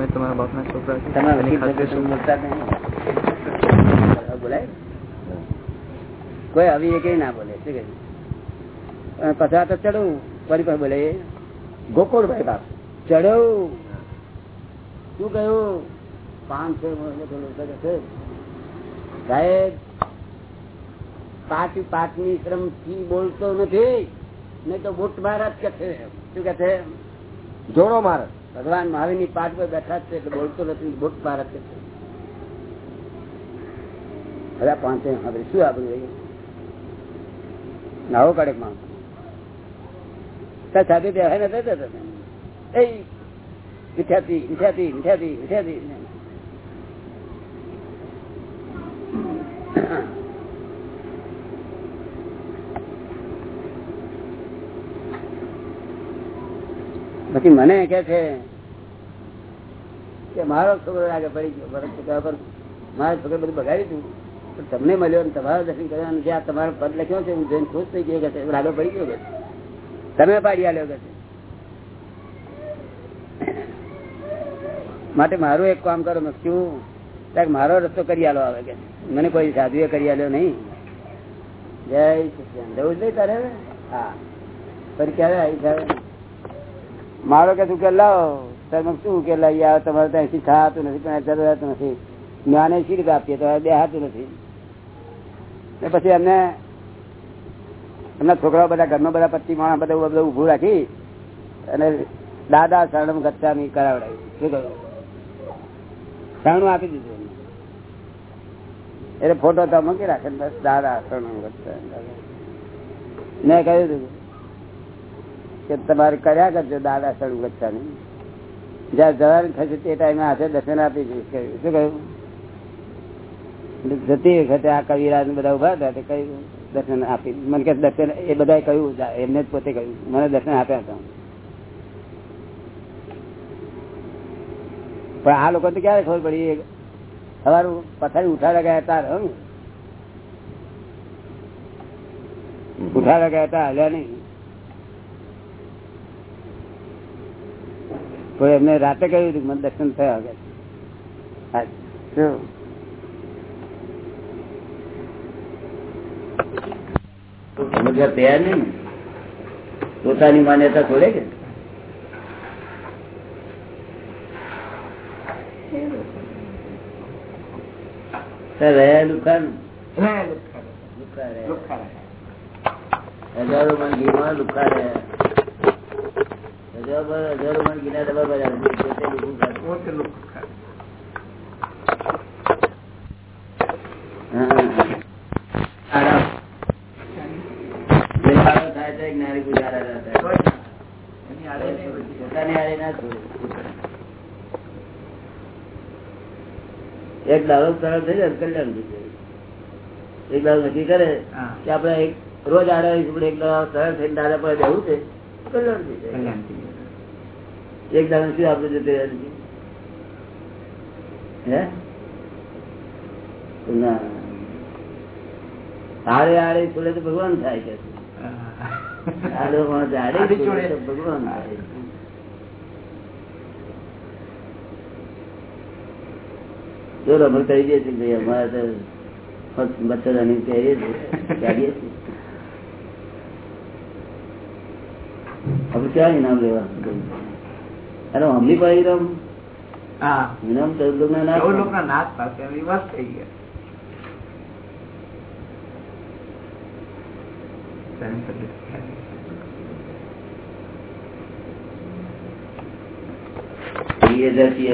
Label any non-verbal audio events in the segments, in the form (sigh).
અમે તમારા બાપના છોકરા છો. બોલાય? કોઈ આવી એક ના બોલે શું કહે પછા તો ચડવું ફરી પાછું બોલે એ ગોકુળભાઈ બાપ ચડવું. શું કહ્યું? પાંચસો સાહેબ પાંચ પાંચમી શ્રમથી બોલતો નથી નહીં તો બુટ જ કે છે. શું કે છે? જોડો માર ભગવાન મહાવીરની પાઠ પર બેઠા છે એટલે બોલતો નથી, ભૂત ભારત છે. બધા પાંચે આપણે શું આપણું નાવો કડકમાં સાથે બેહાય ને દેતા તમે એ મીઠાતી મીઠાતી મીઠાતી મીઠાતી પછી મને કે છે કે મારો છોકરો આગળ પડી ગયો. પર મારો છોકરો બધું બગાડી દઉં પણ તમને મળ્યો અને તમારું દર્શન કરવાનું છે આ તમારો પદ લખ્યો છે, હું જોઈને ખુશ થઈ ગયો કે આગળ પડી ગયો કે તમે પાડી આલ્યો કે માટે મારું એક કામ કરો શું ત્યારે મારો રસ્તો કરી આલો આવે કે મને કોઈ સાધુએ કરી આલ્યો નહીં. જય સચિદાનંદ. જવું જ નહીં તારે હા. પર ક્યારે આવી જાય મારો કે કે લાવો ત્યારે શું કે લઈ આવે તમારે ત્યાંથી ખાતું નથી પણ જરૂરિયાત નથી. જ્ઞાને શી આપીએ, તો હવે નથી. પછી એમને, એમના છોકરાઓ બધા, ઘરમાં બધા પત્તી માણસ બધા બધું ઉભું રાખી અને દાદા શરણમ ગચ્છામી કરાવડાવી. શું કહ્યું? શરણું આપી દીધું. એટલે ફોટો તો મૂકી રાખે દાદા શરણમ ગચ્છામી. મેં કહ્યું હતું કે તમારે કર્યા કરજો દાદા શરણમ ગચ્છામી જ્યાં જવાનું થશે તે ટાઈમે હાથે દર્શન આપી દઈશ શું કહ્યું? જતી વખતે આ કવિરાજ બધા ઊભા હતા તે કહ્યું, દર્શન આપી. મને કે દર્શન એ બધાએ કહ્યું એમને જ પોતે કહ્યું. મને દર્શન આપ્યા હતા. પણ આ લોકો તો ક્યારે ખબર પડી? સવારું પથારી ઉઠાડા ગયા હતા હમ. ઉઠાડવા ગયા હતા, હલ્યા નહીં. કોઈ એમને રાતે કહ્યું હતું મને દર્શન થયા વગર. સમજવા તૈયાર નહીં પોતાની માન્યતા ખોલે કે. હજારો મણ ઘીમાં લુખા રહ્યા. એક દાડો સરળ થઈ જાય કલ્યાણ થઈ જાય એક દાડો નક્કી કરે કે આપડે એક રોજ આડે એક દાડો સરળ થઈને દાદા પર જવું છે. કલ્યાણ થઈ જાય એક દાડો શું આપણે જતે? હે? ના. હારે આડે છોડે તો ભગવાન થાય કે ભગવાન જો કરી દે છે ભાઈ અમારે તો કરીએ છીએ. હવે ક્યાં ઇનામ લેવા અરે હમણી ભાઈ રમ ચૌદ લોકો ના નાશ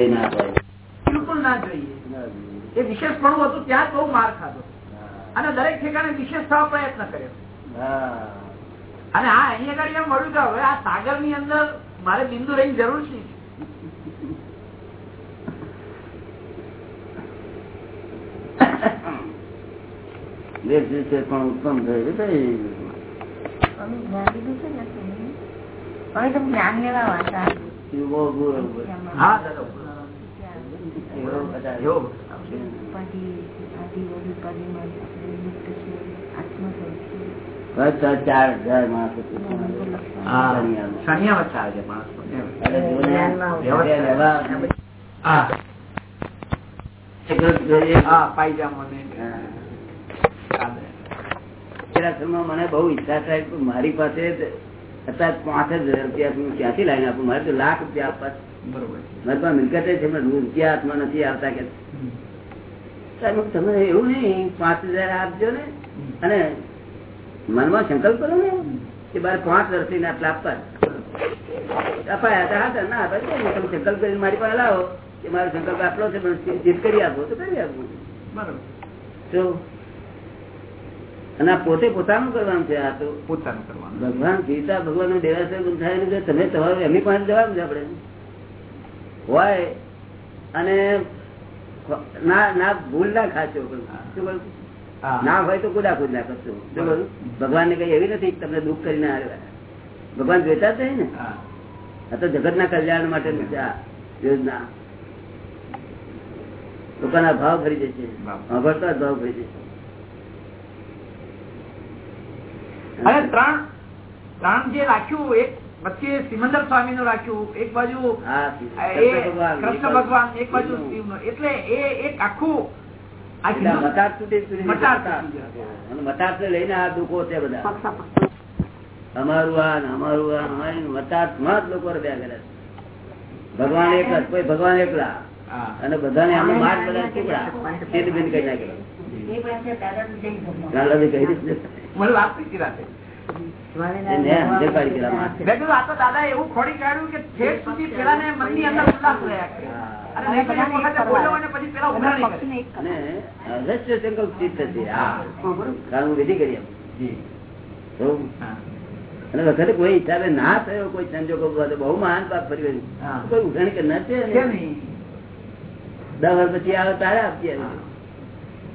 ના બિલકુલ ના જોઈએ. એ વિશેષ પણ હતું ત્યાં બહુ માર ખાધો. અને દરેક ઠેકાણે વિશેષ થવા પ્રયત્ન કર્યો. હા. અને આ અહીંયા આગળ એમ મળ્યું કે હવે આ સાગરની અંદર મારે બિંદુ રહી જરૂર છે પણ ઉત્પન્ન થયું ચાર હજાર માણસો મને બહુ ઈચ્છા થાય મારી પાસે અત્યારે પાંચ જ રૂપિયા હું ક્યાંથી લાવીને આપું? મારે તો લાખ રૂપિયા આપવા મારી પાસે મિલકત છે પણ રૂપિયા હાથમાં નથી આવતા કે. તમે એવું નહીં પાંચ હજાર આપજો ને. અને મનમાં સંકલ્પ કરો ને. કે બાર પાંચ વર્ષથી આટલા આપવા અપાયા હતા હતા ના હતા તમે સંકલ્પ કરીને મારી પાસે લાવો. કે મારો સંકલ્પ આટલો છે પણ જીત કરી આપો તો કરી આપો. બરોબર. અને આ પોતે પોતાનું કરવાનું છે આ તો પોતાનું કરવાનું. ભગવાન ગીતા ભગવાનનું દેરાસર થાય ને તમે તમારું એમની પાસે જવાનું છે આપણે. હોય અને ના ના ભૂલ ના ખાશો. શું? હા. ના હોય તો કુદા કુદ ના કરશો ભગવાન ને કઈ એવી નથી તમને દુઃખ કરીને ભગવાન જોતા જ ને? હા. આ તો જગત ના કલ્યાણ માટે યોજના. લોકોના ભાવ ફરી જશે અભરતા ભાવ ફરી જશે અને ત્રણ ત્રણ જે રાખ્યું એક વચ્ચે સિમંદર સ્વામી નું રાખ્યું એક બાજુ કૃષ્ણ ભગવાન એક બાજુ એટલે એ એક આખું લઈને આ દુઃખો છે બધા. અમારું આ અમારું આ અમારી મટારમાં જ લોકો કરે છે. ભગવાન એક જ કોઈ ભગવાન એકલા. અને બધાને આમ માર્ગ બધા ટુકડા તેલ બિન કઈ નાખેલા કહી દીધું કે. અને વખતે કોઈ હિસાબે ના થયો કોઈ સંજોગો બહુ મહાન પાપ ફરી. કોઈ ઉઘાણી કરનાર છે ને? દસ વર્ષ પછી આવે તારે આપતી એમાં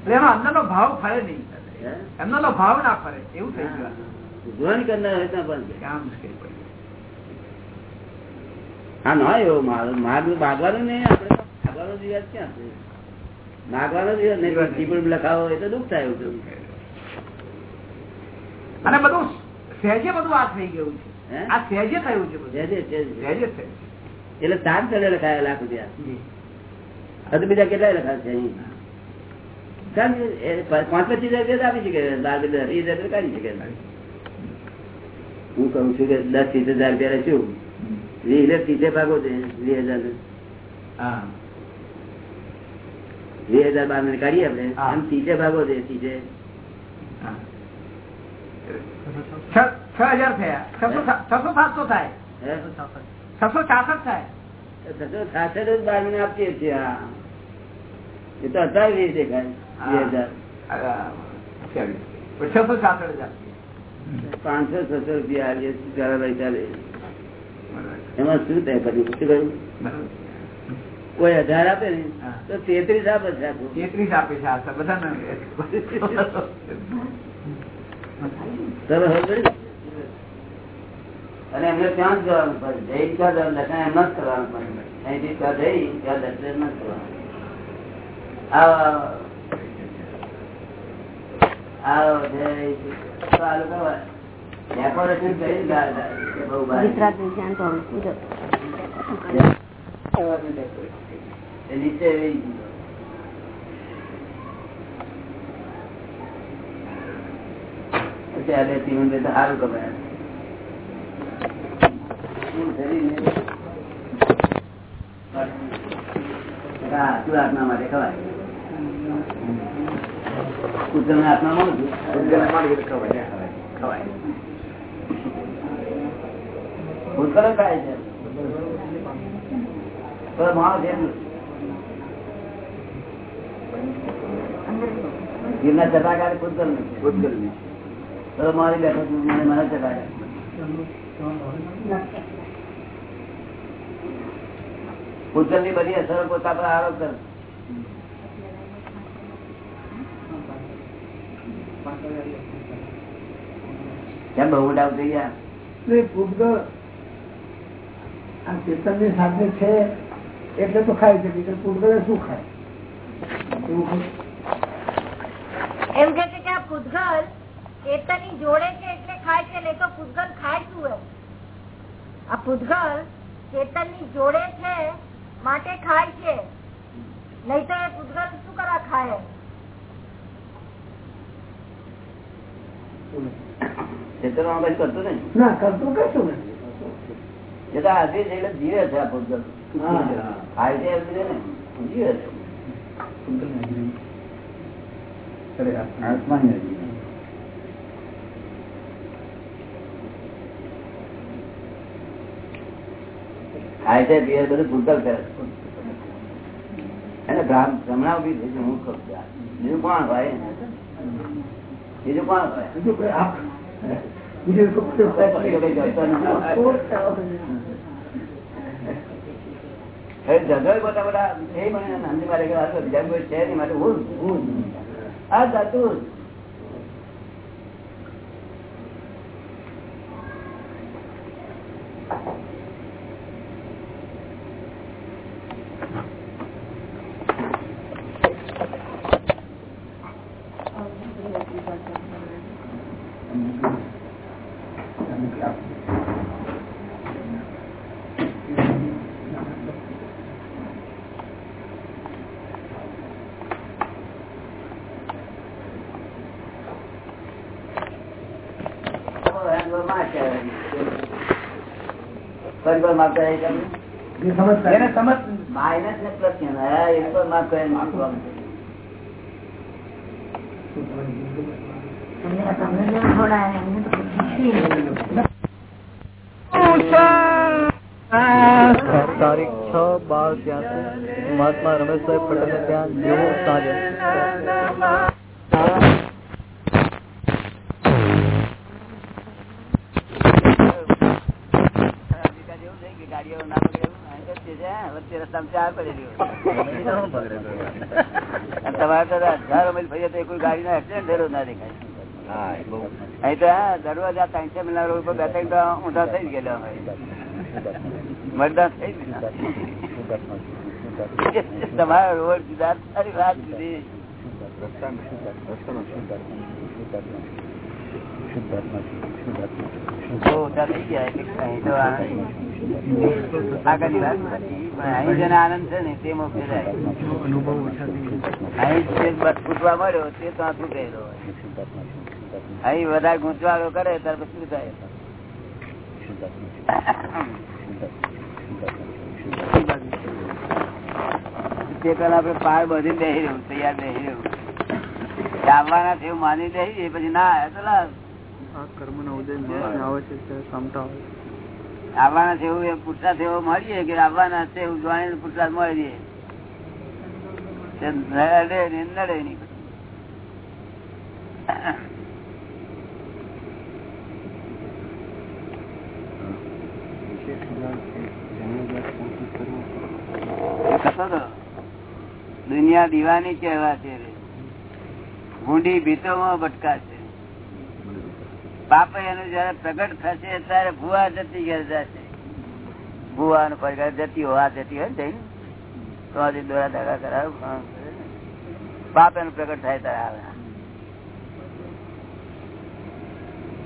અંદર એનો અંદરનો ભાવ ફરે નહીં? એમનો ભાવ ના ફરે. એવું થઈ ગયું. કરનાર હોય ત્યાં હા ના એવો માર્ગ માગ માગવાનું નહીં આપણે માગવાનો દિવસ ક્યાં છે? માગવાનો દિવસ નહીં ટીપણ લખાવો એ તો દુઃખ થાય એવું અને બધું સહેજે બધું આ થઈ ગયું છે. આ સહેજે થયું છે. સહેજે એટલે સાત ચડે લખાયા લાખ રૂપિયા. હજુ બીજા કેટલા લખાશે અહીં? પાંચ પચીસ હજાર આપી શકે બાર હજાર કાઢી શકે. હું કહું છું કે દસ ત્રીસ હજાર રૂપિયા શું? વીસ હજાર ત્રીસે ભાગો છે વીસ હજાર. વીસ હજાર બાર ને કાઢીએ આપણે. હા. ત્રીસે ભાગો છે ત્રીસે. છ- હજાર થયા. છસો સાતસો થાય. છસો છાસઠ થાય. છસો છાસઠ જ બાર આપીએ છીએ હા. એ તો અત્યારે વીસ દેખાય વીસ હજાર. છસો છાસઠ હજાર. પાંચસો છસો રૂપિયા આવીએ ચાલે ભાઈ ચાલે. એમાં શું થાય પછી શું કહ્યું કોઈ હજાર આપે ને તો તેત્રીસ આપે છે તેત્રીસ આપે છે સરળ અને એમને ત્યાં જ જવાનું પડે. જઈ ત્યાં જવાનું દર્શન એમ જ કરવાનું પડે. અહીંથી ત્યાં જઈ ત્યાં દર્શન જ કરવાનું. આ લોકો ડેકોરેશન કરી જ ગાળ ગાળ. કે બહુ ભારે. એ નીચે રહી ગયું. પછી આ બે તીવન બે તો સારું કમાયા. આત્મા માટે ખવાય. આત્મામાં શું? ખવાય કૂતરો ખાય છે. તો માણસ એમ ગીરના ચટાકાર કૂતર નથી તો મારી બેઠક મારા મને મને ચટાકાર. ની બધી અસરો પોતા પર આરોપ કરે. કેમ બહુ મોટા થઈ ગયા? આ ચેતનની સાથે છે એટલે તો ખાય છે બીજા પૂતગળે શું ખાય? એમ કે છે કે આ પૂતગલ ચેતન જોડે છે એટલે ખાય છે નહીં તો પૂતગલ ખાય શું એમ? આ પૂતગલ ચેતનની જોડે છે માટે ખાય છે. નહીં તો એ પૂતગલ શું કરવા ખાય ખેતરમાં કઈ કરતું નહીં ના કરતું કશું નથી એ તો હાજરી છે એટલે જીવે છે આ પૂતગલ હા. ખાય છે પીએ બધું પૂતગલ કરે એને ભ્રામ ભ્રમણા ઊભી થઈ છે હું ખબર. બીજું કોણ હોય? બીજું કોણ બીજું કોઈ આપ. બીજું કોઈ જતો નથી. હવે જગોય બધા બધા એ મને નામની મારે કે આ તો બીજા કોઈ છે નહીં માટે હું હું આ જાતું જ. માં કહેવાય. ફરી વાર માફ કરાય તમને? જે સમજતા એને સમજ માઇનસ ને પ્લસ એક વાર માફ કરે ને માફ કરવાનું. તમને તમને જેમ થોડા એમને તો પૂછી તારીખ છ બાર ત્યાં મહાત્મા રમેશભાઈ પટેલ ત્યાં જેવો સાંજે અધિકાર એવું થઈ કે ગાડીઓ ના પકડે એવું. અહીં તો છે, છે, વચ્ચે રસ્તામાં ચાર પડેલી હોય. (laughs) તમારે તો હજારો માઇલ ફરીએ તો કોઈ ગાડી એક્સિડન્ટ થયેલો ના દેખાય અહીં તો દરવાજા ત્રણસો મિલ રોડ પર બે ત્રણ ઊંધા થઈ જ ગયેલા મરદા થઈ જ ગયા. તમારા રોડ જુદા સારી વાત જુદી બહુ ઓછા થઈ ગયા એટલે અહીં તો આ- આગળની વાત નથી. પણ અહીં જેને આનંદ છે ને તે મોક્ષે જાય અહીં જે બસ ફૂટવા મળ્યો તે તો આ તૂટેલો હોય. અહીં વધારે ગૂંચવાડો કરે ત્યાર પછી શું થાય તે પેલા આપડે પાર બધી બેસી રહ્યું તૈયાર બેસી રહ્યું આવવાના થયું માની બેસી પછી ના લાવ આવવાના છે એવું પુરસાદ એવો મળીએ કે આવવાના છે એવું જાણીને પુરસાદ મળી દુનિયા દીવાની કહેવા છે ગુંડી ભીતોમાં ભટકા પાપ એનું જયારે પ્રગટ થશે ત્યારે ભૂવા જતી ઘેર જશે. ભૂવા નું પરિવાર જતી હોવા જતી હોય જઈને. તો આજે દોરા દાગા કરાવ બાપ એનું પ્રગટ થાય ત્યારે આવે.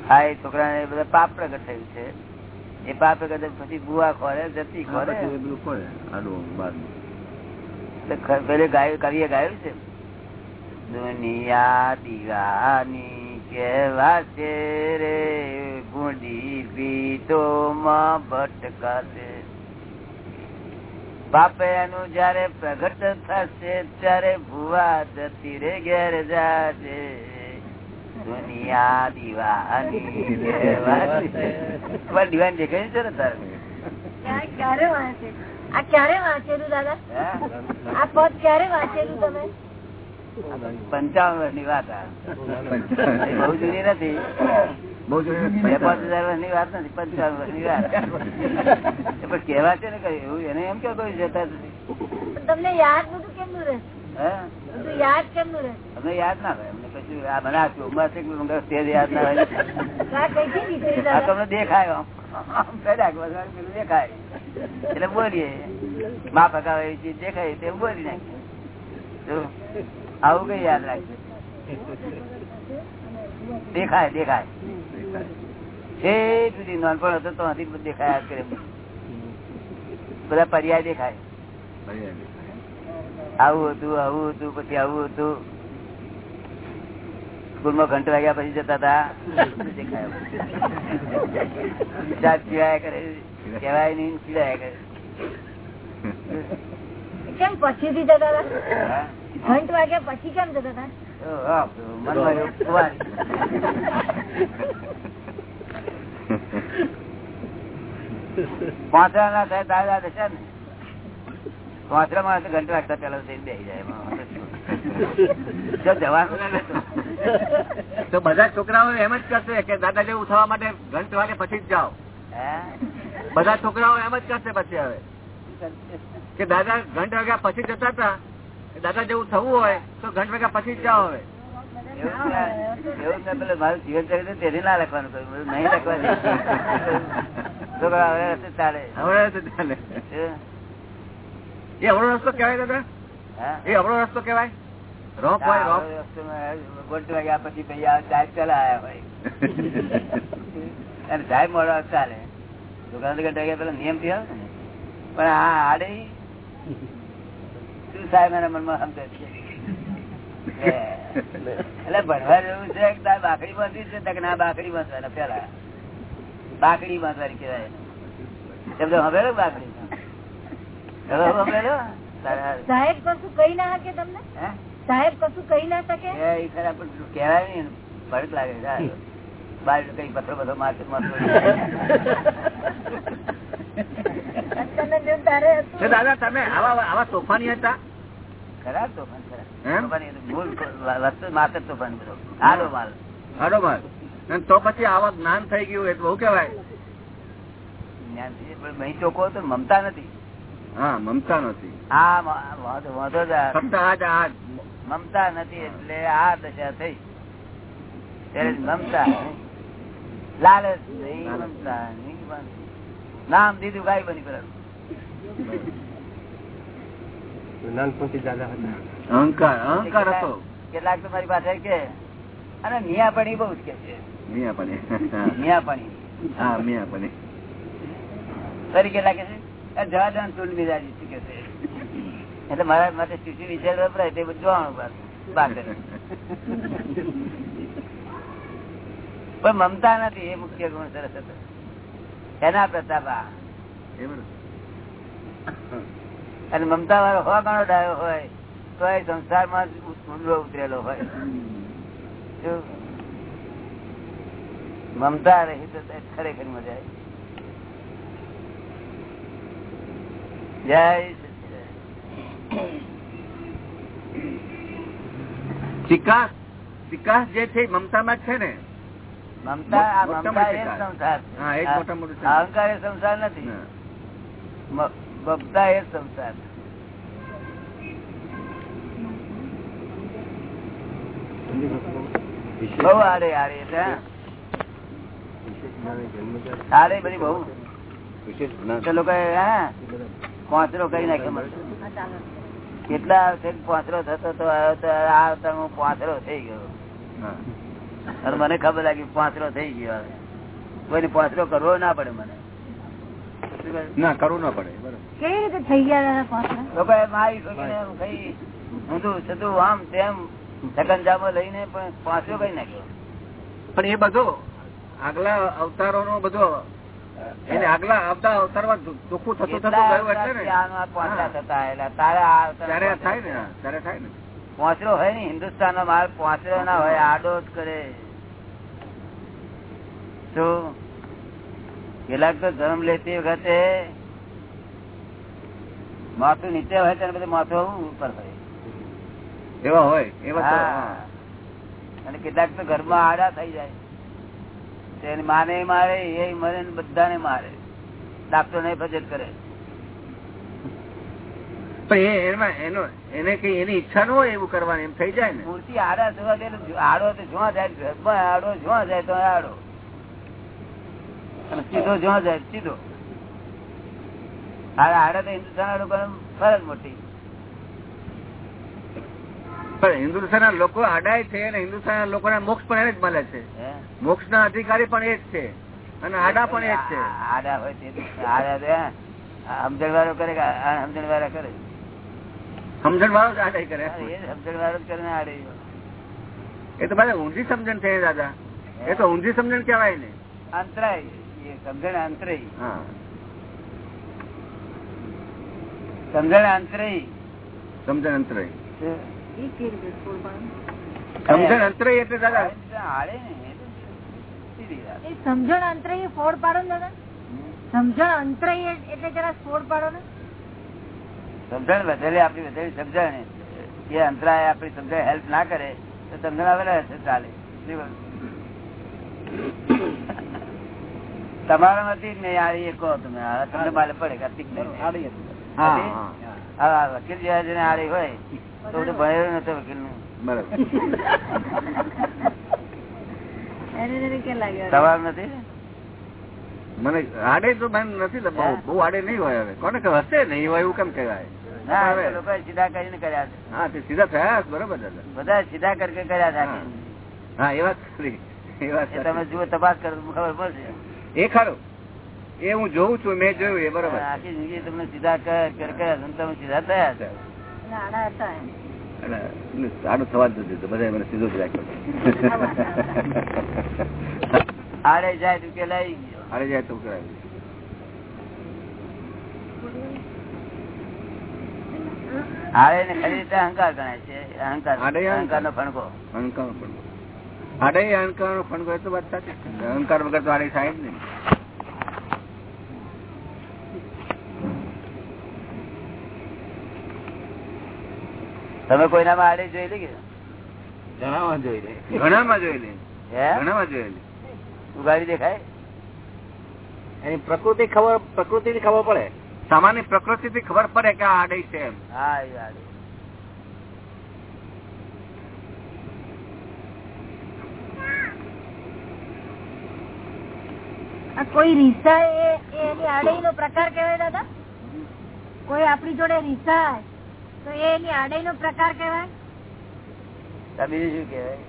હા એ છોકરા ને બધા પાપ પ્રગટ થયું છે. એ પાપ પ્રગટ પછી ગુવા ખોરે જતી ખોરે. પેલે ગાયું કવિએ ગાયું છે. દુનિયા દીવાની કેવા છે રે ગુંડી પીતો માં ભટકાશે. બાપે એનું જયારે પ્રગટ થશે ત્યારે ભુવા જતી રે ઘેર જાશે. દુનિયા દીવાની દીવાની દેખાય છે ને તારે? ક્યારે વાંચે? આ ક્યારે વાંચેલું દાદા? આ પદ ક્યારે વાંચેલું તમે? પંચાવન વર્ષની વાત બહુ જૂની નથી. બે પાંચ હજાર વર્ષની વાત નથી પંચાવન વર્ષની વાત. પણ કેવા છે ને કઈ એવું એને એમ કે કોઈ જતા નથી. તમને યાદ બધું કેમનું રહે? યાદ કેમનું રહે? અમને યાદ ના હોય અમને કશું આ મને આ ચોકમાં છે કે યાદ ના હોય. આ તમને દેખાય એટલે બોલીએ. મા પકાવે એવી ચીજ દેખાય તે બોલી નાખીએ. આવું કઈ યાદ રાખજો. દેખાય દેખાય. છે સુધી નાનપણ હતો તો હજી દેખાય દેખાયા કરે. બધા પર્યાય દેખાય. આવું હતું આવું હતું પછી આવું હતું. સ્કૂલમાં ઘંટ વાગ્યા પછી જતા હતા. ચા પીવાયા કરે. કહેવાય નહીં પીવાયા કરે. કેમ પછી જતા હતા? ઘંટ વાગ્યા પછી કેમ જતા હતા તો, હા, મનમાં એવું કુંવારી. પાંચરા ના થાય દાદા દશા ને પાંચરા માં ઘંટ વાગતા પેલા બે જાય. તો બધા છોકરાઓ એમ જ કરશે કે દાદા જેવું થવા માટે ઘંટ વાગે પછી જ જાઓ હે? બધા છોકરાઓ એમ જ કરશે પછી હવે કે દાદા ઘંટ વાગ્યા પછી જતા હતા દાદા જેવું થવું હોય તો ઘંટ વાગ્યા પછી જ જાઓ હવે. એવું ના- પેલું મારું જીવન ચરિત્ર ના લખવાનું કહ્યું. નહીં ચાલે. હવે તો ચાલે. એ અવળો રસ્તો કહેવાય દાદા? હા? એ અવળો રસ્તો કેવાય રોપ હોય વસ્તુમાં પછી ભાઈ સાહેબ પેલા આયા ભાઈ અને સાહેબ મળવા ચાલે. દુકાન દુકાન પેલા નિયમ થયા પણ હા આડે શું સાહેબ એના મનમાં સમજે છે. (laughs) એટલે ભણવા જેવું છે તાર બાકડી બાંધી છે તક ના બાકડી બાંધવાના પેલા. બાકડી બાંધવાની કહેવાય. તમને હવે બાકડી? સાહેબ કશું કહી ના શકે તમને? સાહેબ કશું કહી ના શકે? એ ઈ ખરા પણ કહેવાય નહીં. લાગે બાર કઈ પથ્થર બધો મારતો મારતો (laughs) દાદા તમે આવા આવા તોફાની હતા? ખરા તોફાન ખરા તો પછી આવા જ્ઞાન થઈ ગયું એટલે બહુ કેવાય મહી ચોખ્ખો તો મમતા નથી. હા મમતા નથી. આ વાંધો વાંધો જ આ. ફક્ત આજ આજ. મમતા નથી એટલે આ દશા થઈ. ત્યારે મમતા. લાલચ નહીં મમતા નહીં નામ દીધું ગાય બની પેલા અહંકાર અહંકાર હતો. કેટલાક તો મારી પાસે કે અને મિયાપણી બહુ જ કે છે. મિયાપણે. મિયાપણી. હા મિયાપણે. ફરી કેટલા કે છે? મિજાજી એટલે મારા માટે શિશુ વિચાર વપરાય તે બધું જોવાનું (laughs) પણ મમતા નથી એ મુખ્ય ગુણ સરસ હતો. એના પ્રતાપ. અને મમતા વાળો હો ગણો ડાયો હોય તો એ સંસારમાં ઊંડો ઉતરેલો હોય મમતા રહી તો ખરેખર મજા જય. વિકાસ વિકાસ જે છે મમતામાં છે ને અહંકાર એ સંસાર નથી. હા. મમતા એ સંસાર. બહુ આરે આરે એટલે હા. આડે બધી બહુ. હા. પાંચરો કરી નાખે કેટલા પાંચરો થતો તો આવ્યો તો આ અવતારમાં પાંચરો થઈ ગયો. હા. અને મને ખબર લાગી પાંચરો થઈ ગયો હવે. કોઈને પાંચરો કરવો ના પડે મને. ના કરવું ના પડે કેવી રીતે થઈ ગયા? મારી કઈ ઊંધું છતું આમ તેમ સકંજામાં લઈને પણ પાંચરો કઈ નાખ્યો? પણ એ બધો આગલા અવતારો નો બધો એને આગલા આવતા અવતારમાં માં દુઃખું થતું થતું ગયું એટલે ને. તારે થાય ને હા, ત્યારે થાય ને. પાંચરો હોય ને હિન્દુસ્તાન નો માલ પોચરો ના હોય આડો જ કરે. તો કેટલાક તો જન્મ લેતી વખતે માથું નીચે હોય ત્યારે બધું માથું ઉપર હોય. એવા હોય એવા. અને કેટલાક તો ઘરમાં આડા થઈ જાય. તેને માને મારે એ મરે બધાને મારે. ડાક્ટર ને ફજત કરે. પણ એમાં એનો એને કઈ એની ઈચ્છા ન હોય એવું કરવાની એમ થઈ જાય ને? મૂર્તિ આડા જોવા જાય આડો તો જોવા જાય આડો જોવા જાય તો આડો. સીધો જોવા જાય સીધો. આડા આડા તો હિન્દુસ્તાન લોકો ફરજ મોટી. પણ હિન્દુસ્તાન લોકો આડાય છે અને હિન્દુસ્તાન લોકોના મોક્ષ પણ એને જ મળે છે. મોક્ષ ના અધિકારી પણ એ જ છે અને આડા પણ એ જ છે આડા હોય સમજણ વાળો કરે સમજણ વાળા કરે? સમજણ વાળો જ આડે કરે? એ સમજણ વાળો જ કરીને આડે એ. તો બધા ઊંધી સમજણ છે દાદા. એ તો ઊંધી સમજણ કેવાય ને. અંતરાય સમજણ અંતરાય સમજણ અંતરાય સમજણ અંતરાય? સમજણ અંતરે એટલે દાદા સમજણ અંતરે ફોડ પાડો ને દાદા. સમજણ અંતરે એટલે જરા ફોડ પાડો ને. સમજણ વધારે આપણી વધારે સમજણ એ અંતરાય આપણી સમજણ હેલ્પ ના કરે તો સમજણ આવેલા હશે ચાલે. તમારા નથી જ નહીં કહો તમે તમને માલે પડે હા. વકીલ જેવા જેને આડી હોય તો બધું ભણેલું નથી વકીલનું બરાબર. એને એને કે લાગ્યો? નથી? મને આડે તો મને નથી લ- બહુ બહુ આડે નહીં હોય હવે. કોને હશે નહીં હોય એવું કેમ કહેવાય? સીધા કરીને કર્યા છે. હા તે સીધા થયા બરોબર બધા સીધા કરીને કર્યા છે હા. હા એ વાત એ વાત તમે જુઓ તપાસ કરો ખબર પડશે એ ખરું. એ હું જોઉં છું મેં જોયું એ બરોબર. આખી જિંદગી તમને સીધા કર કર કર્યા તમે સીધા થયા હતા સારું થવા જ દીધું બધા મને સીધો જ રાખ્યો. આડે જાય તું કે લઈ ગયો. આડે જાય તું કરાવી આડે ને ખરી રીતે અહંકાર ગણાય છે? અહંકાર અહંકાર. અહંકાર નો ફણકો અહંકાર આડે અહંકાર નો ફંડ હોય તો વાત સાચી અહંકાર વગર તો આડે સાહેબ ને તમે કોઈનામાં આડે જોયેલી કે? ઘણામાં જોઈ લે. ઘણામાં જોઈ લે. હે? ઘણામાં જોઈ લે. ઉગાડી દેખાય? એની પ્રકૃતિ ખબર પ્રકૃતિ ની ખબર પડે. સામાન્ય પ્રકૃતિ થી ખબર પડે કે આ આડે છે એમ. હા એ આડે. કોઈ રીસા એ એ એની આડઈ નો પ્રકાર કેવાય દાદા? કોઈ આપણી જોડે રીસા તો એ એની આડઈ નો પ્રકાર કેવાય બીજું શું કેવાય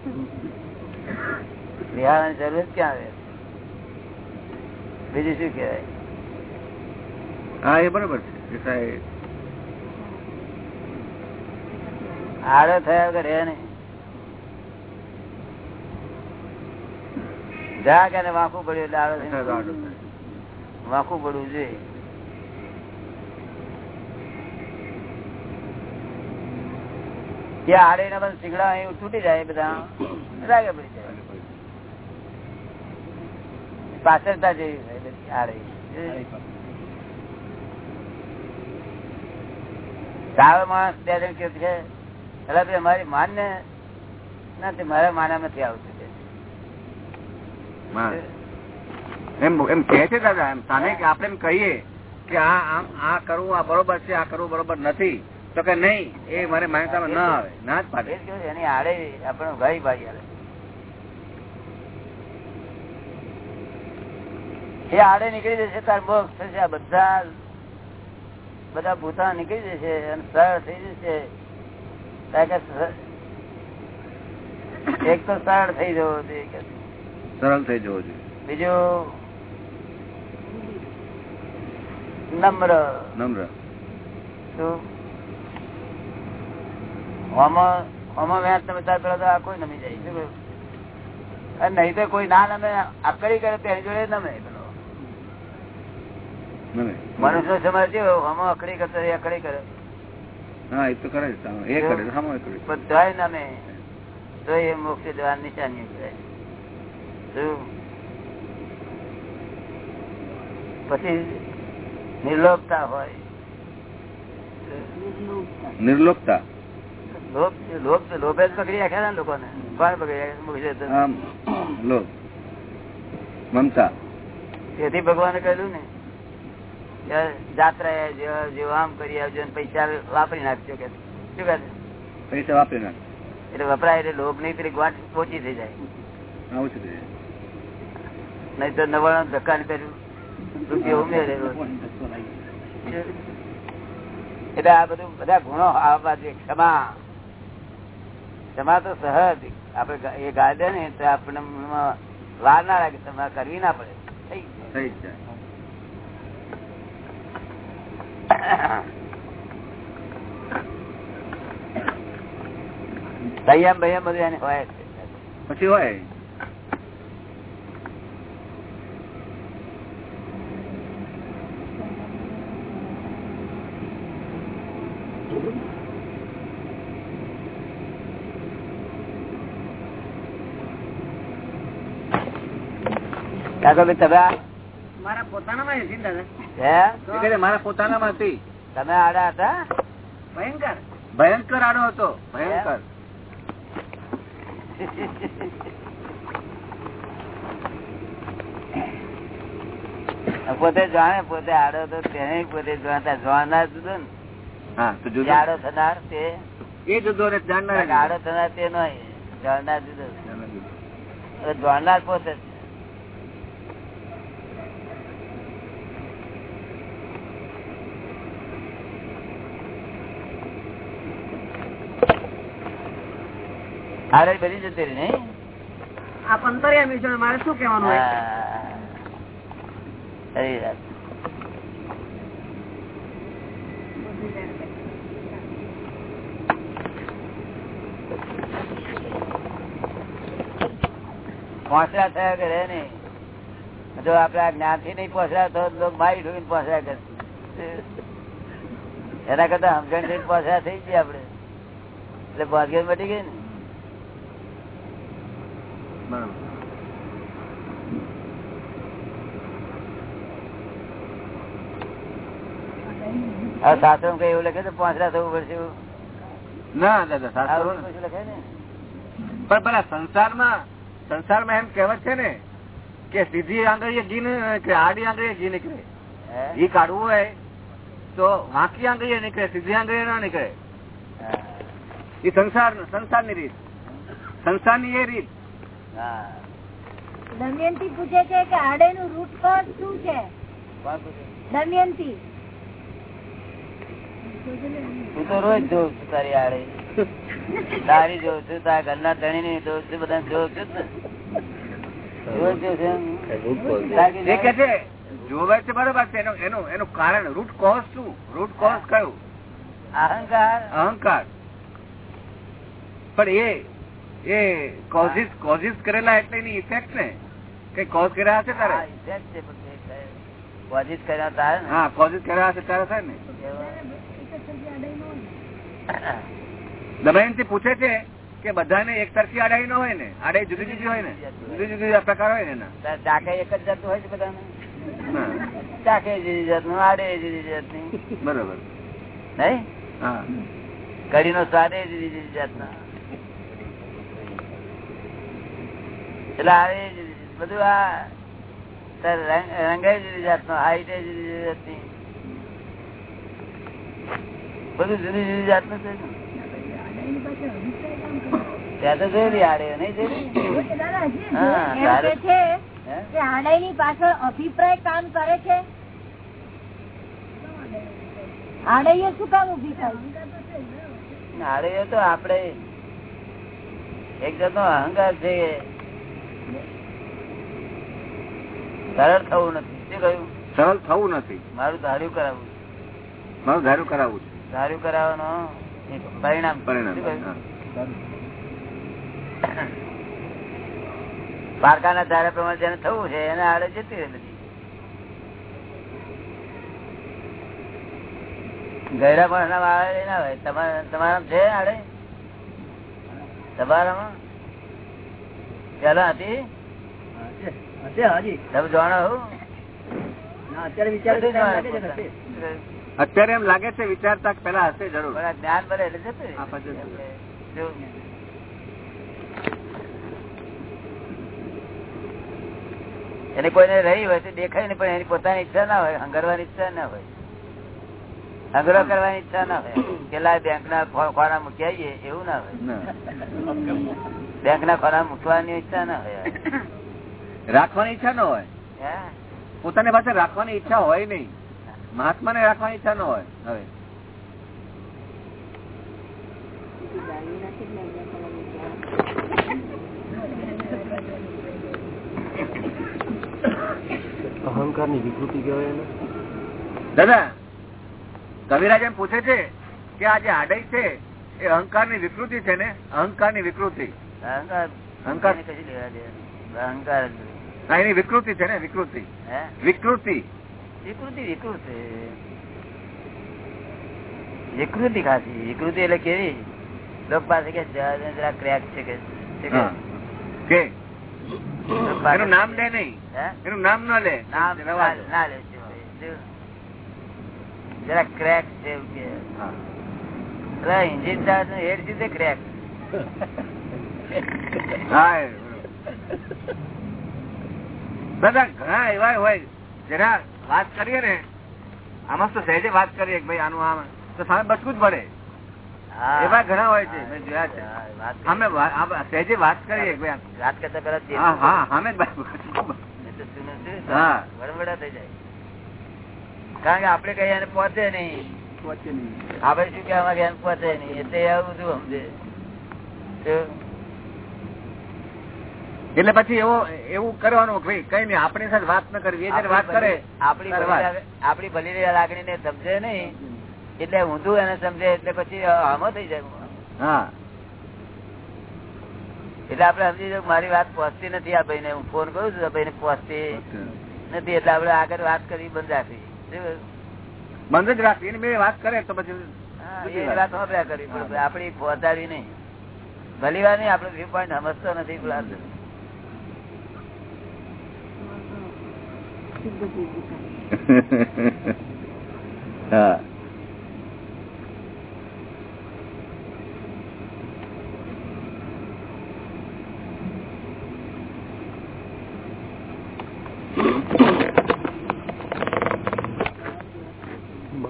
બિહારની જરૂરત ક્યાં આવે? બીજું શું કેવાય હા એ બરોબર છે. આડો થયા વગર રહે નહીં. જા કે એને વાંકું પડ્યું એટલે આડો થઈને આડો થાય. વાંકું પડવું જોઈએ. ત્યાં આડે ના બધા શીંગડા અહીં તૂટી જાય બધા. રાગે પડી જાય. પાછળતા જેવી આડે. સારો માણસ બે જણ કે છે એટલે ભાઈ અમારી માન ને નથી મારા માના નથી આવતું એમ એમ કે છે દાદા એમ સામે કે આપણે એમ કહીએ કે આ આમ આ કરવું આ બરોબર છે આ કરવું બરોબર નથી. તો કે નહીં એ મારે માન્યતામાં ના આવે. ના જ પાડે. એની આડે આપણે ભાઈ ભાઈ આવે. એ આડે નીકળી જશે તાર મોક્ષ થશે આ બધા બધા ભૂતા નીકળી જશે અને સરળ થઈ જશે. એક તો સરળ થઈ જવો જોઈએ સરળ થઈ જવો જોઈએ. બીજું નમ્ર. નમ્ર. નહીં તો કોઈ ના નમે. આકડી કરે તેની જોડે નમે. નમે. મનુષ્ય સમાજ હમો અકડી કરતો એ અકડી કરે. હા એ તો કરે એ કરે તો સામે એ કરે તો એ મોક્ષ જવાની નિશાની કહેવાય. પછી નિર્લોભતા હોય. નિર્લોપતા લોભ જ પકડી રાખ્યા ને લોકોને. કોણ પકડી રાખ્યા? મમતા. તેથી ભગવાને કહ્યું ને જાત્રા જેવો જેવો આમ કરી આવજો પૈસા વાપરી નાખજો કે શું કહે પૈસા વાપરી નાખ એટલે વપરાય એટલે લોભ નહીં પેલી ગાંઠ પોચી થઈ જાય. આવું છે તે. નહીં તો નવાણા ધક્કા પેલું રૂપિયો ઉમેરે એટલે આ બધું બધા ગુણો આવવા જોઈએ. ક્ષમા. ક્ષમા તો સહજ. આપડે એ ગાડે ને તો આપણને વાર ના લાગે. ક્ષમા કરવી ના પડે. થઈ જાય. થઈ જ જાય સંયમ ભયમ બધું એને હોય જ છે. પછી હોય કાકો ભાઈ તમે આ- મારા પોતાનામાં હતી દાદા? મારા પોતાનામાં હતી. તમે આડા હતા? ભયંકર. ભયંકર આડો હતો ભયંકર. પોતે જાણે પોતે આડો તો તેને પોતે જોતા જોનાર જુદો ને. હા તો જે આડો થનાર તે. એ જુદો ને જાણનાર આડો થનાર તે નહીં જાણનાર જુદો. જાણનાર પોતે જ. આડે બધી જતી રહી નઈ? આ પંતરિયામી છો મારે શું કેવાનું. પહોંચરા થયા કરે નઈ? જો આપડે આ જ્ઞાનથી નહીં પોસરા તો લોકો મારી ઢોકીને પોસરા કરે એના કરતા સમજણથી પોસરા થઈ ગયા આપડે એટલે ભાગ્ય મટી ગઈ ને. બરાબર શાસ્ત્રો કઈ એવું લખે તો થવું પડશે ના દાદા શાસ્ત્રો લખે ને? પણ પેલા સંસારમાં સંસારમાં એમ કહેવત છે ને કે સીધી આંગળીએ ઘી નીકળે આડી આંગળીએ ઘી નીકળે? ઘી કાઢવું હોય તો વાંકી આંગળીએ નીકળે સીધી આંગળીએ ના નીકળે. એ સંસાર સંસારની રીત. સંસારની એ રીત. દમયંતી પૂછે છે કે આડે નું રૂટ કોઝ શું છે? દમયંતી. તું તો રોજ જોઉં છું તારી આડે. તારી જોઉં છું તારા ઘરના ધણી ની જોઉં છું બધા જોઉં છું ને. રોજ જોઉં છું એમ. તાકી એ કે છે જોવે છે બરોબર છે એનું એનું એનું કારણ રૂટ કોઝ શું? રૂટ કોઝ કયું? અહંકાર. અહંકાર. પણ એ એ કોઝિસ કોઝિસ કરેલા એટલે એની ઇફેક્ટ ને? કે કોઝ કર્યા હશે તારે? ઇફેક્ટ છે. કોશિશ કર્યા તારે હા કોઝિસ કર્યા હશે તારે થાય ને? દમયંતી પૂછે છે કે બધાને એક તરફી આડાઈ ન હોય ને? આડાઈ જુદી જુદી હોય ને? જુદી જુદી પ્રકાર હોય ને ચાકે એક જ જાતનું હોય છે બધાને? ચાકે જુદી જાતનું આડે જુદી જાતની. બરોબર. નહીં? હા. કઢી નો સ્વાદ જુદી જુદી જાતનો. એટલે આવે. બધું આ રંગાઈ જુદી જાતનો હાઈટ જુદી જુદી જાતની બધું જુદી જુદી જાતનું છે ત્યાં તો જોયેલી આડે નહીં પાછળ અભિપ્રાય કામ કરે છે? આડાઈઓ શું કામ ઊભી થાય? આડે તો આપડે એક જાતનો અહંકાર છે. સરળ થવું નથી. શું કહ્યું? સરળ થવું નથી. મારું ધાર્યું કરાવવું મારું ધાર્યું કરાવવું ધાર્યું કરાવવાનો પરિણામ પરિણામ? પારકાના ધારા પ્રમાણે જેને થવું છે એને આડે જતી રહે નથી ગયડા એના આવે ના હોય. તમારા તમારા છે આડે? તમારામાં? પેલા હતી? અત્યારે એમ લાગે છે વિચારતા પેલા હશે જરૂર. એટલે રહે. જો. એને કોઈને રહી હોય તો દેખાય ને પણ એની પોતાની ઈચ્છા ના હોય હંગરવાની ઈચ્છા ના હોય. હંગરો કરવાની ઈચ્છા ના હોય. પેલા બેંક ના ખોરા મૂકી આવીએ એવું ના હોય. બેંક ના ખોરા મૂકવાની ઈચ્છા ના હોય. રાખવાની ઈચ્છા ન હોય. પોતાની પાસે રાખવાની ઈચ્છા હોય નહીં. મહાત્મા ને રાખવાની ઈચ્છા ન હોય. હવે. અહંકારની વિકૃતિ કહેવાય દાદા કવિરાજ એમ પૂછે છે કે આ જે આડઈ છે એ અહંકારની વિકૃતિ છે ને? અહંકારની વિકૃતિ. અહંકાર અહંકાર. અહંકાર એની વિકૃતિ છે ને વિકૃતિ. વિકૃતિ. વિકૃતિ વિકૃતિ. વિકૃતિ ખાસી. વિકૃતિ એટલે કેવી? લોક પાસે કે જરા ક્રેક છે કે એનું નામ લે નહીં. હે? એનું નામ ન લે. નામ ના- લે જરા ક્રેક છે એવું કે. હા. અરે engine charge નું head સીધે crack. હા દાદા ઘણા એવા હોય જરા વાત કરીએ ને આમાં તો સહેજે વાત કરીએ ભાઈ આનું આમ તો સામે બચવું જ પડે. એવા ઘણા હોય છે મેં જોયા છે. અમે સહેજે વાત કરીએ ભાઈ વાત કરતા પેલા હા જ? હા. વડવડા થઈ જાય. કારણ કે આપડે કઈ એને પહોંચે નહીં. આપડે શું કે અમારે એને પહોંચે નહીં. એટલે એવું બધું સમજે? એટલે પછી એવો એવું કરવાનું ભાઈ કઈ નઈ આપણી સાથે વાત ન કરવી જયારે વાત કરે આપણી આપણી ભલી લાગણી ને સમજે નહીં એટલે ઊંધું એને સમજે એટલે પછી આમો થઈ જાય. હા. એટલે આપડે સમજી જાવ મારી વાત પહોંચતી નથી આ ભાઈ ને હું ફોન કરું છું ભાઈ ને પહોંચતી નથી. એટલે આપડે આગળ વાત કરવી બંધ રાખવી? બંધ જ રાખવી. બે વાત કરે તો પછી વાત. કરવી. આપડી પહોંચાડવી નહીં. ભલી વાર નહીં આપડે વ્યૂ પોઈન્ટ સમજતો નથી પેલા અંદર. સિદ્ધ થઈ ગયું. હા (laughs)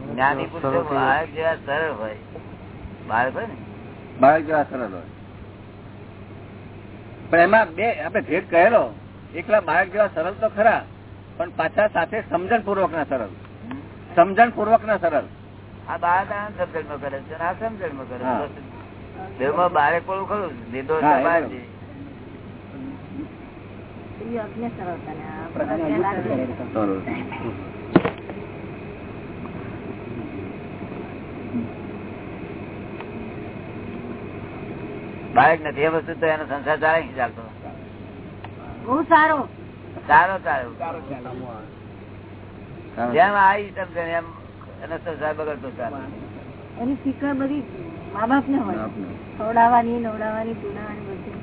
જ્ઞાની બાળક જેવા સરળ હોય. બાળક હોય ને? બાળક જેવા સરળ હોય. પણ એમાં બે આપણે ભેદ કહેલો એકલા બાળક જેવા સરળ તો ખરા. પણ પાછા સાથે સમજણ પૂર્વક ના સરળ. સમજણ પૂર્વક ના સરળ. આ બાળક આ સમજણમાં કરે છે આ આ સમજણમાં કરે. છે. બેઉમાં બાળક પણ ખરું લીધો બાળક નથી એ વસ્તુ તો એનો સંસાર ચાલે ચાલતો. બહુ સારો. સારો સારો જેમ આવી તમને એમ એનો સાહેબ બગડતો ચાલો એની ફિકર બધી મા બાપ ને હોય. ખવડાવવાની નવડાવવાની પીડાવાની બધી.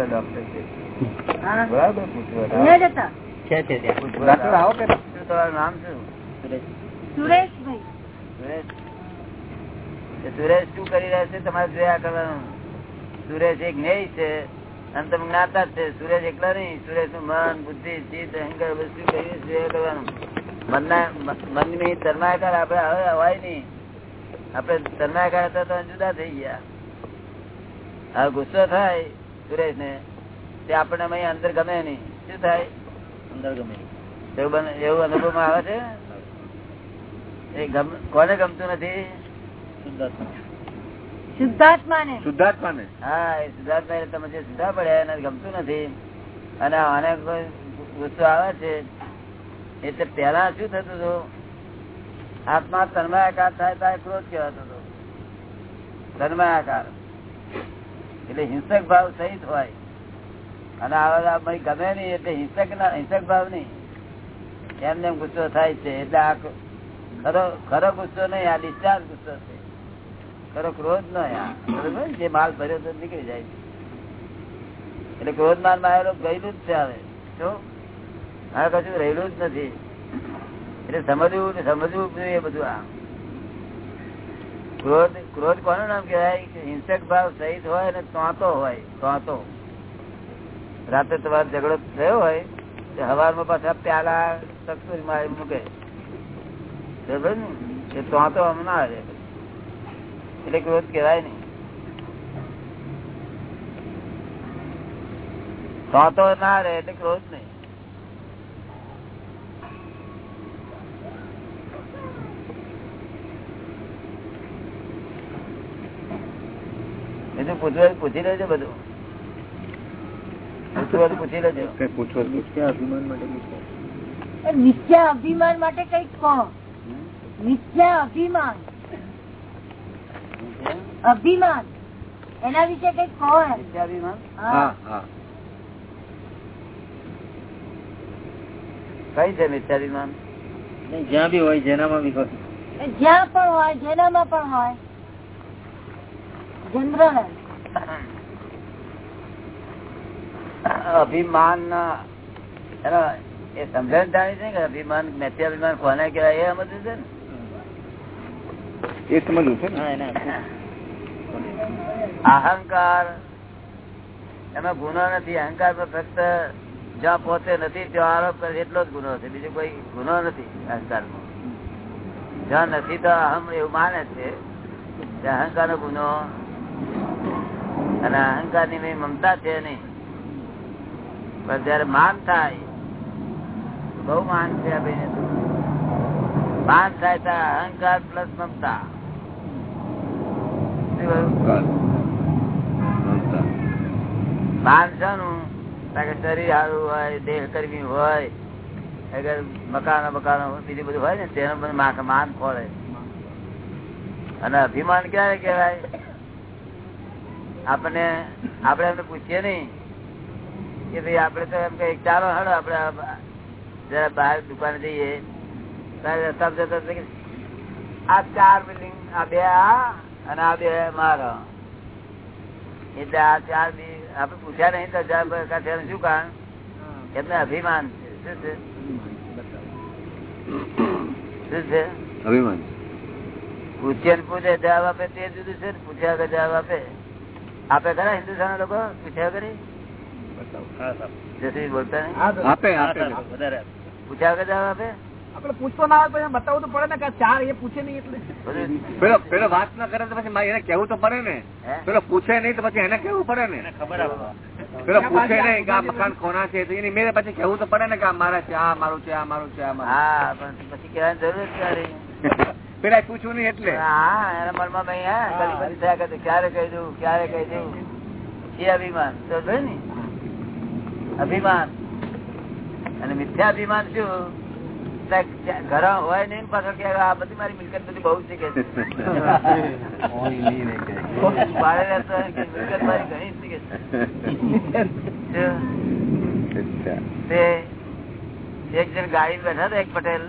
ડોક્ટર છે. નામ શું? સુરેશ. શું કરી રહ્યા છે? તમારે જોયા કરવાનું. સુરેશ એક ન્યાય છે. અને તમે જ્ઞાતા છે. સુરેશ એકલા નહીં. સુરેશનું મન બુદ્ધિ ચિત્ત અહંકાર બધું કરી જોયા કરવાનું. મનના મનની આપડે હવે હોય નહીં. આપડે તન્માયકાર હતા તો જુદા થઈ ગયા. હવે ગુસ્સો થાય સુરેશ ને તે આપણને અહીં અંદર ગમે નહીં. શું થાય? અંદર ગમે. એવું બને એવું અનુભવમાં આવે છે? કોને ગમતું નથી? શુદ્ધાત્મા ને હા એ સિદ્ધાર્થભાઈ તમે જે સીધા પડ્યા એને ગમતું નથી. અને આને કોઈ ગુસ્સો આવે છે એટલે પેલા શું થતું હતું? આત્મા તન્મયાકાર થાય ત્યારે ક્રોધ કહેવાતો હતો. તન્મયાકાર. એટલે હિંસક ભાવ સહિત હોય. અને આવા ગમે નહીં એટલે હિંસક ના હિંસક ભાવ નહીં. એમને એમ ગુસ્સો થાય છે એટલે આ ખરો ગુસ્સો નહીં, આ ડિસ્ચાર્જ ગુસ્સો છે. ખરો, ક્રોધ નહીં જે માલ ભર્યો તો નીકળી જાય એટલે ક્રોધ માલમાં આવેલો ગયેલું જ છે હવે. હવે કશું રહેલું જ નથી. એટલે સમજવું સમજવું જોઈએ બધું આ ક્રોધ ક્રોધ કોનું નામ કહેવાય? હિંસક ભાવ સહિત હોય અને તોતો હોય તોતો રાતે તમારો ઝઘડો થયો હોય હવારમાં પાછા પ્યાલા સખતું મારી મૂકે. ને તો તોતો આમ ના આવે એટલે ક્રોધ કહેવાય નહીં. તો તો ના રહે એટલે ક્રોધ નહીં. પૂછવા પૂછી લેજો બધું. પૂછવા તો પૂછી લેજો. પૂછવા અભિમાન માટે પૂછો. એ અભિમાન માટે કંઈક કહો મિથ્યા અભિમાન અભિમાન એના વિશે કંઈક કહો એમ મિથ્યાભિમાન હા હા હા કઈ છે મિથ્યાભિમાન નહીં, જ્યાં બી હોય જેનામાં બી હોય એ જ્યાં પણ હોય જેનામાં પણ હોય જનરલ અભિમાન એનો એ સમજણ જાણી છે કે અભિમાન મિથ્યાભિમાન કોને કહેવાય એ સમજવું છે ને એ સમજવું છે અહંકાર એમાં ગુનો નથી. અહંકાર પર ફક્ત જ્યાં પોતે નથી ત્યાં આરોપ કરે એટલો જ ગુનો છે. બીજો કોઈ ગુનો નથી અહંકાર જ્યાં નથી તો અહમ એવું માને છે અહંકાર નો ગુનો અને અહંકારની મમતા છે નહીં. પણ જયારે માન થાય બહુ માન છે માન થાય તો અહંકાર પ્લસ મમતા. કે શરીર સારું હોય, દેહ કર્મી હોય, અગર મકાનો બીજું બધું હોય ને, તેનું બધું માન ખોળે. અને અભિમાન ક્યારે કહેવાય? આપણને, આપણે એમને પૂછીએ નહીં કે ભાઈ આપડે તો એમ કઈ ચાલો, હડો આપડે આ- જરા બહાર દુકાને જઈએ. ત્યારે રસ્તા જતા આ ચાર બિલ્ડિંગ, આ બે, આ અને આ બે મારા. એટલે આ ચાર બી આપડે પૂછ્યા નહીં તો ચાર કાઢે શું કારણ? એમને અભિમાન છે. શું છે? શું છે? અભિમાન પૂછીએ ને પૂછે જવાબ આપે તે જુદું છે ને. પૂછ્યા વગર જવાબ આપે. આપે ખરા હિન્દુસ્તાન લોકો પૂછ્યા કરી બોલતા નહીં? આપે આપે. પૂછ્યા વગર જવાબ આપે? આપડે પૂછતો ના આવે તો બતાવવું તો પડે ને કે ચાર એ પૂછે નહીં એટલે. પેલો પેલો વાત ના કરે તો પછી એને કેવું તો પડે ને. પેલો પૂછે નહીં તો પછી એને કેવું પડે ને. ખબર પેલો પૂછે નહીં કે આ મકાન કોના છે તો એની મેરે પછી કેવું તો પડે ને કે આ મારા છે આ મારું છે આ મારું છે આ મારું હા પણ પછી કહેવાની જરૂર જ ક્યારે? છે. (laughs) પેલા પૂછવું નહીં એટલે. હા એના મનમાં ભાઈ હા કલ્પના થયા કરે. ક્યારે કહી દઉં ક્યારે કહી દઉં? એ અભિમાન. તો ને? અભિમાન. અને મિથ્યાભિમાન શું? ઘર હોય ને પાછળ કે આ બધી મારી મિલકત બધી બહુ છે કે મિલકત મારી ઘણી છે એક જણ ગાડી બેઠા હતા એક પટેલ.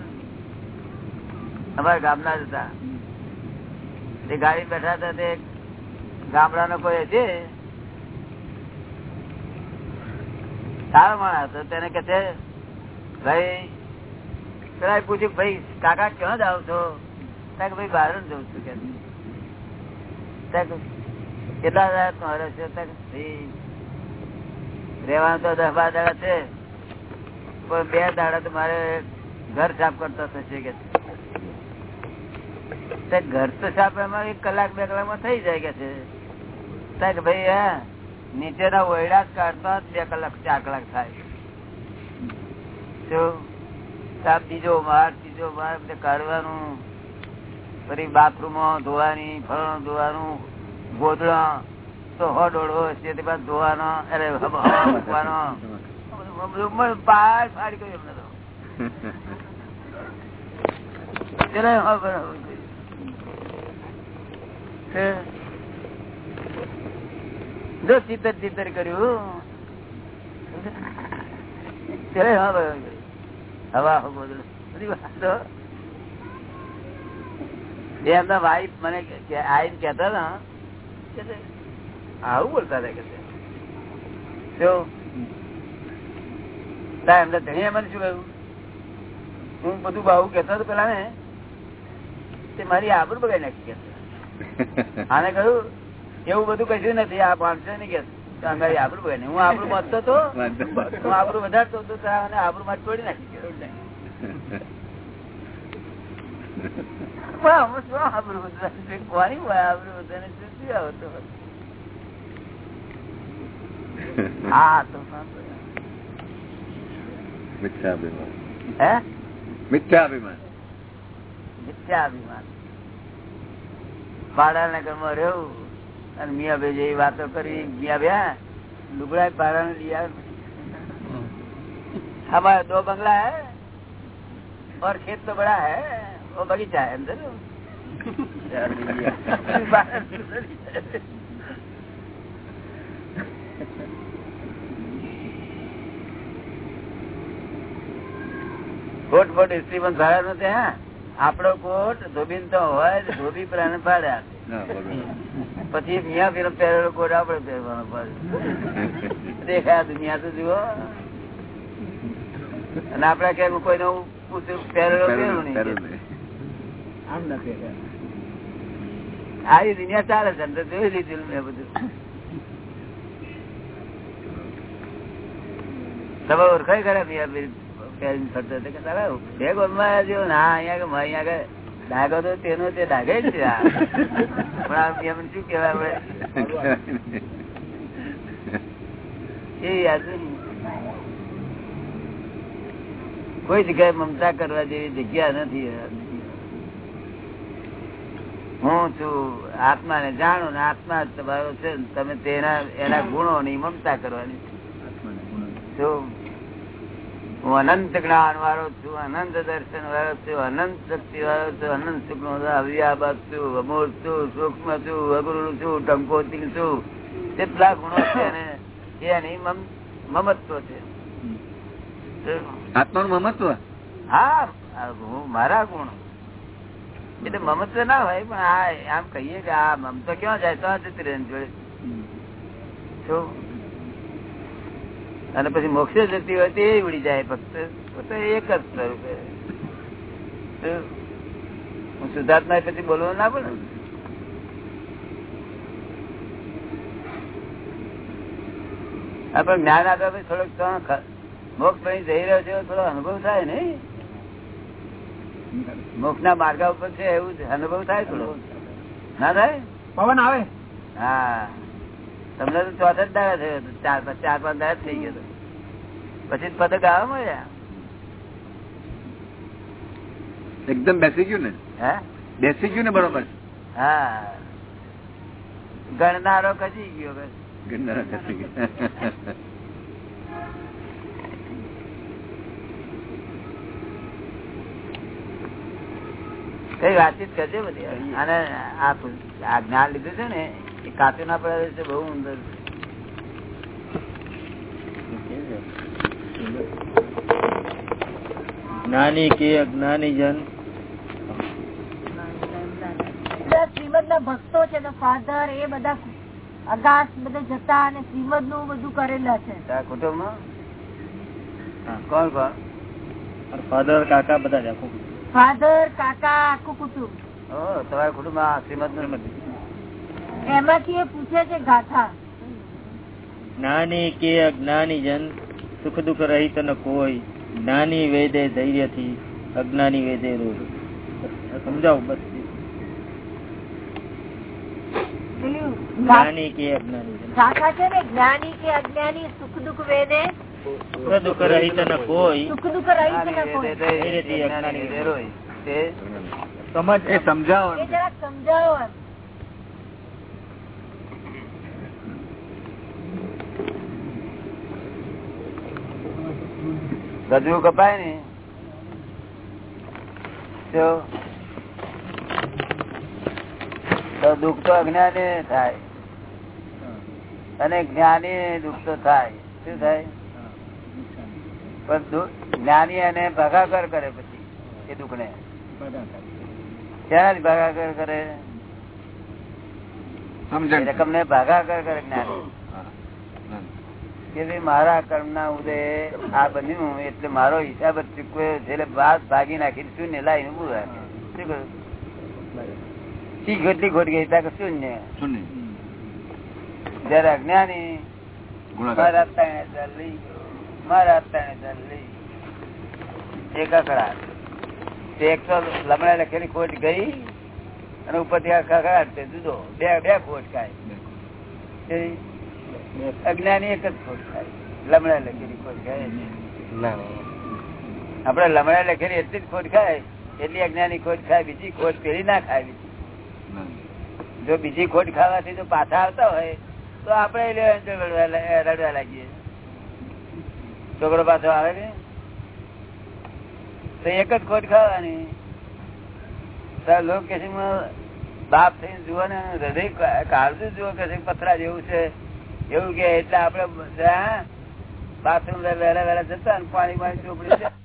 અમારા ગામના જ હતા. તે ગાડી બેઠા હતા તે ગામડાનો કોઈ છે? સારો માણસ હતો. તેને કે છે ભાઈ પેલા પૂછ્યું, ભાઈ, કાકા ક્યાં જાવ છો? ભાઈ, બહાર જ જઉં છું. કેટલા દાડા તમારે છે? ત્યાં રહેવાનું તો દસ બાર દાડા છે, પણ બે દાડા તો મારે ઘર સાફ કરતો થશે. કે ઘર તો સાફ એમાં એક કલાક, બે કલાકમાં થઈ જાય કે છે. ભાઈ, હા, નીચેના ઓયડા કાઢતા બે કલાક, ચાર કલાક થાય. શું? સાફ બીજો માર, ત્રીજો માર, બધે કાઢવાનું. ફરી બાથરૂમ ધોવાની ફળ ધોવાનું, ગોદડા. તો હો દોડવો તે બાદ ધોવાનો અરે મૂકવાનો. પાર ફાડી ગયું એમને તો. જો ચિતર ચિતર કર્યું. ચલો હા બરાબર હવા બધી. વાતો. એ એમના વાઈફ મને આવીને કેતા હતા કે આવું બોલતા હતા કે એમને ધણીએ મને શું કહ્યું? હું બધું બાહુ કેતો હતો પેલા ને તે મારી આબરૂ બગાડી નાખી કે (laughs) આને કહ્યું એવું બધું કશું નથી આ પાંચસો ની કે આબરૂ બગાડી હું આબરૂ મતતો હતો હું આબરૂ વધારતો હતો તો આબરૂ માં તોડી નાખી? કોની હોય (laughs) આબરૂ વધારે? શું શું આવતો હા તો મિથ્યાભિમાન હે? મિથ્યાભિમાન મિથ્યાભિમાન પાડાના ઘરમાં રહેવું અને મિયા ભાઈ જેવી વાતો કરી મિયા ભાઈ લુગડા પાડા લઈ આવે हमारा दो बंगला है और खेत तो बड़ा है वो बगीचा है अंदर ખોટ ખોટ સ્ત્રી પણ સારા નથી હા આપણો કોટ ધોબી તો હોય જ ધોબી પ્રાણ પાડ્યા ના, બરોબર. પછી મિયા ફિલ્મ પહેરેલો કોટ આપડે પહેરવાનો દેખાય દુનિયા તો જુઓ. અને આપડે કે કોઈ નો પહેરેલો પહેરું નહીં. આમ નથી આવી દુનિયા ચાલે છે અંદર જોઈ લીધેલું મેં બધું. તમે ઓળખાય ખરા મિયા પહેરીને ફરતો કે તારા બે ગોલમાં જેવું ના અહીંયા કે અહીંયા કે ડાઘો તો તેનો તે જ છે. પણ એમ શું કેવાય આપડે એ કોઈ જગ્યાએ મમતા કરવા જેવી જગ્યા નથી હું છું આત્મા ને જાણો ને આત્મા તમારો છે ને. તમે તેના એના ગુણો ની મમતા કરવાની. છું હું અનંત જ્ઞાન વાળો છું અનંત દર્શન વાળો છું અનંત શક્તિ વાળો છું અનંત સુખ નો અવ્યાબત છું અમૂર્ત છું સૂક્ષ્મ છું અગુરુ છું ટંકોતિલ છું. કેટલા ગુણો છે અને એની મમ- મમત્વ છે. આત્માનું મમત્વ? હા હું મારા ગુણ. એટલે મમત્વ ના હોય પણ આ આમ કહીએ કે આ મમતો ક્યાં જાય તો જતી રહે જોડે. શું? અને પછી મોક્ષ જતી હોય તે ઉડી જાય ફક્ત. એક જ સ્વરૂપે? હું શુદ્ધાત્મા પછી બોલવું ના પડે ને? જ્ઞાન આપ્યા પછી થોડોક મોક્ષ પછી જઈ રહ્યો છે થોડો અનુભવ થાય ને મોક્ષ ના માર્ગ ઉપર છે એવું અનુભવ થાય થોડો. ના થાય? પવન આવે. હા. તમને તો ચોથ જ દાડા થયો. ચાર ચાર પાંચ દાડા થઈ ગયો પછી પદક આવે મળ્યા. એકદમ બેસી ગયું ને? હે? બેસી ગયું ને બરોબર? હા. ગણનારો કચી ગયો બસ. ગંધારા બેસી ગયું. કઈ વાતચીત કરજે બધી. અને આ જ્ઞાન લીધું છે ને એ ના પડે છે બહુ ઊંધર જ્ઞાની કે અજ્ઞાની જન? બધા શ્રીમદ ના ભક્તો છે તો ફાધર એ બધા અગાસ બધા જતા અને શ્રીમદનું બધું કરેલા છે. તારા કુટુંબમાં? કોણ કોણ? ફાધર કાકા બધા ફાધર કાકા આખું કુટુંબ. ઓ તમારા કુટુંબ શ્રીમદનું એમાંથી એ પૂછે છે ગાથા. જ્ઞાની કે અજ્ઞાની જન સુખ દુઃખ રહિત ન કોઈ જ્ઞાની વેદે ધૈર્યથી અજ્ઞાની વેદે રોગ. સમજાવું બસ? જ્ઞાની કે અજ્ઞાની ગાથા છે ને જ્ઞાની કે અજ્ઞાની સુખ દુઃખ વેદે સુખ દુઃખ રહિત ન કોઈ સુખ દુઃખ ને વેદે. સમજ એ સમજાવો સમજાવો. ગજવું કપાય ને તો દુઃખ તો અજ્ઞાની થાય. અને જ્ઞાની દુઃખ તો થાય. શું થાય? પણ જ્ઞાની એને ભાગાકાર કરે પછી એ દુઃખ ને ક્યાં ભાગાકાર કરે? રકમ ને ભાગાકાર કરે જ્ઞાની. કે ભાઈ મારા કર્મ ના ઉદય આ બન્યું એટલે મારો હિસાબ જ ચૂકવ્યો છે. એટલે બાદ ભાગી નાખી. શૂન્ય લાઈને ઉભું રાખે? શી કેટલી ખોટ ગઈ? ત્યાં શૂન્ય. જયારે અજ્ઞાની મારા ત્રણે ચાલ લઈ મારા ત્રણે ચાલી લઈ એક અકળાટ એકસો લમણા લખેલી ખોટ ગઈ અને ઉપરથી આ કકડાટ તે જુદો. બે બે ખોટ ખાય. અજ્ઞાની એક જ ખોટ ખાય લમણા લખેલી ખોટ ખાય. આપડે લમણા લખેલી એટલી જ ખોટ ખાય એટલી અજ્ઞાની ખોટ ખાય બીજી ખોટ પેલી ના ખાય બીજી. જો બીજી ખોટ ખાવાથી જો પાછા આવતા હોય તો આપડે રડવા લાગીએ. છોકરો પાછો આવે ને તો એક જ ખોટ ખાવાની. લોક કે બાપ થઈને જુઓ ને હૃદય કાળજું જુઓ કે પથરા જેવું છે. એવું કે એટલે આપડે બાથરૂમ વહેલા વહેલા જતા પાણી પાણી ચોપડી